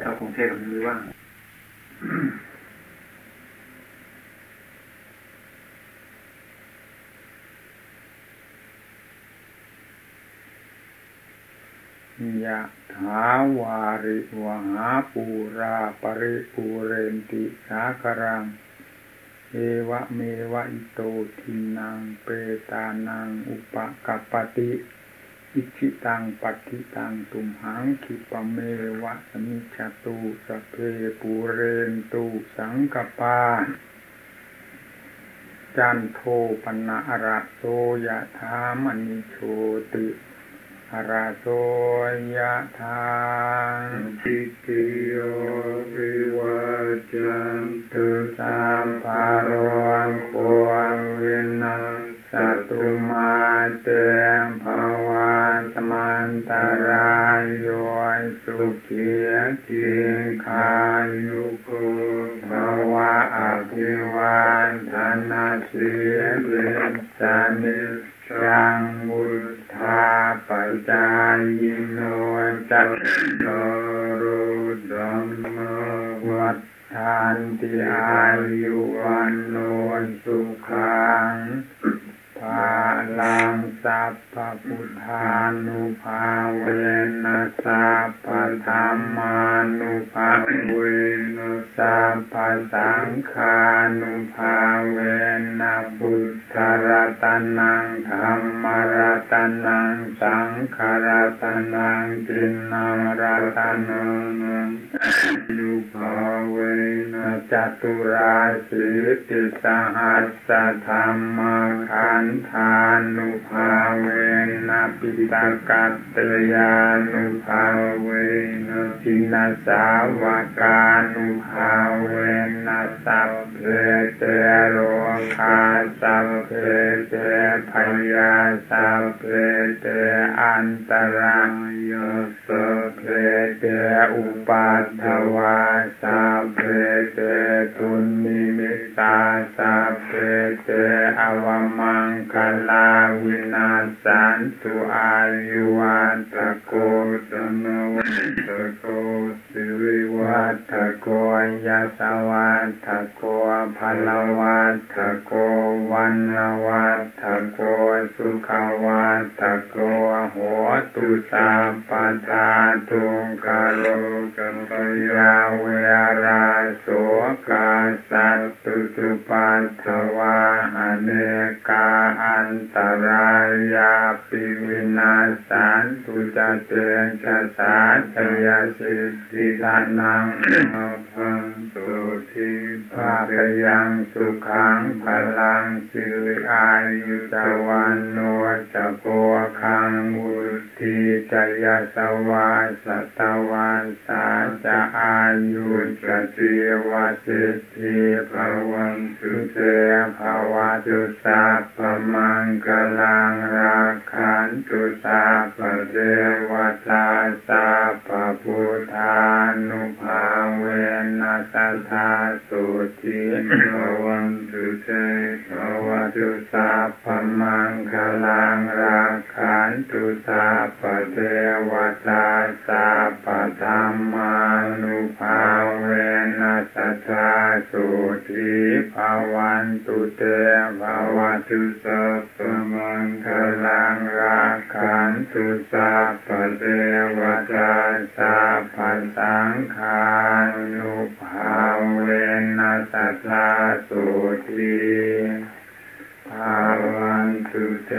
ชาวกรุงเทพมันมีว่างยะถาวาริวหาปูราปริปูเรนติสาครัง เอวะเมวะอิโตทินังเปตานังอุปกัปปติ อิชิตังปัติตังตุมหังคิปเมวะสมิจตุสเพปูเรนตุสังกปา จันโทปนะระโสยะธามณิโชติหราโสยะทางทิติโยวิวัจันตุสามภารวังควงวินาสตุมาเตมภาวาต มันตรายโยสุขีจิคายุโกภวะอภิวันธนาสีเบสานิสังมุทาปัจจายโนจัตโตรุดัมมวัฏทานติอายุวันโนสุขัง ภาลังสัพพพุทธานุภาเวนัสัพพธรรมานุภาเวนัสัพพสังฆานุภาเวนะพุทธรัตนังธรรมรัตนังสังฆรัตนังจินนารัตนังนุภาเวนะจตุราสิติสหัสสธรรมขันทานุภาเวนะปิตากัตเตยานุภา นะจินาสาวกานุภาเวนะสัพเพเตโรคาสัพเพเต ภะยาสัพเพเตอันตะรายา สัพเพเตอุปัททะวาสัพเพเต ทุนนิมิตตาสัพเพเต อะวะมังคะลาวินัสสันตุอายุวัฑฒะโก ธะนะวัฑฒะโกสิริวัฑฒะโกยะสวัตโกภลวัตโกวันวัตโกสุขวัตโกโหตุสัพพทาตุงกาโลกัมปยาเวรา สัตตุสุปัตถวาอเนกาอันตรายาปิวินาสันตุจเตจะสาธยาสิทิทานังพันตุทิภาคยังสุขังพลังสิริอายุจวันโนจะโกคังมุทีจยาสวาสตวันสาจะอายุจเจีวสิทธิภวันตุเตภาวะตุสัพพมังกลังรักขันตุสัพพเทวตาสัพพพุทธานุภาเวนัสธาสุทิภวันตุเตภาวะตุสัพพมังคลังรักขันตุสัพพเทวตาสัพพธรรมานุภาเว นัสธาสุทิภาวันตุเตภาวะตุสัพพมังคลังรักขันตุสัพพเทวตาสัพพสังฆานุภาเวนัสธาสุทิภาวันตุเต